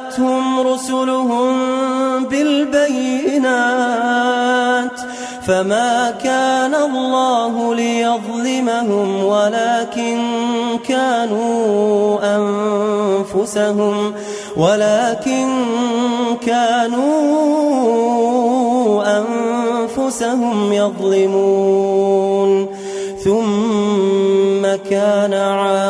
وجاءتهم رسلهم بالبينات فما كان الله ليظلمهم ولكن كانوا أنفسهم ولكن كانوا أنفسهم يظلمون ثم كان عاقبة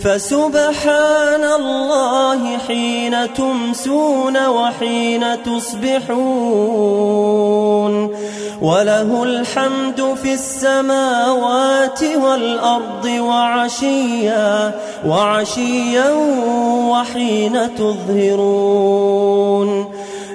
فسبحان الله حين تمسون وحين تصبحون وله الحمد في السماوات والأرض وعشيا وعشيا وحين تظهرون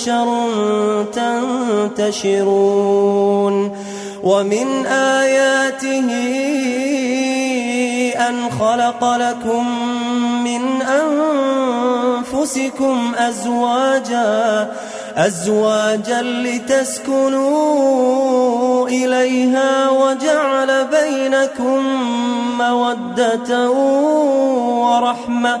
بشر تنتشرون ومن آياته أن خلق لكم من أنفسكم أزواجا أزواجا لتسكنوا إليها وجعل بينكم مودة ورحمة.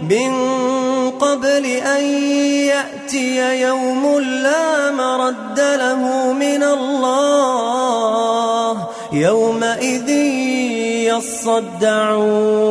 من قبل أن يأتي يوم لا مرد له من الله يومئذ يصدعون.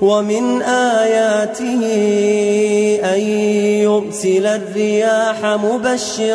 ومن آياته أن يرسل الرياح مبشرات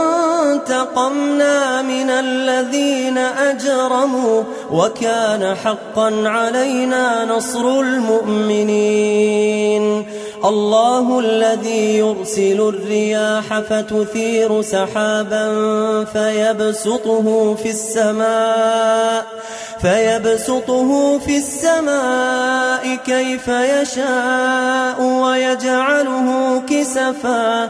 فانتقمنا من الذين أجرموا وكان حقا علينا نصر المؤمنين الله الذي يرسل الرياح فتثير سحابا فيبسطه في السماء فيبسطه في السماء كيف يشاء ويجعله كسفا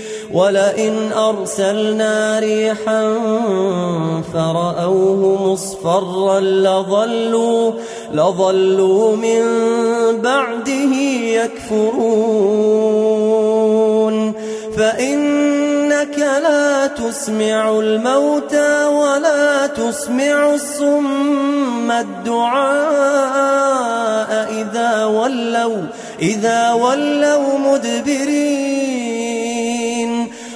ولئن أرسلنا ريحا فرأوه مصفرا لظلوا, لظلوا من بعده يكفرون. فإنك لا تسمع الموتى ولا تسمع الصم الدعاء إذا ولوا إذا ولوا مدبرين.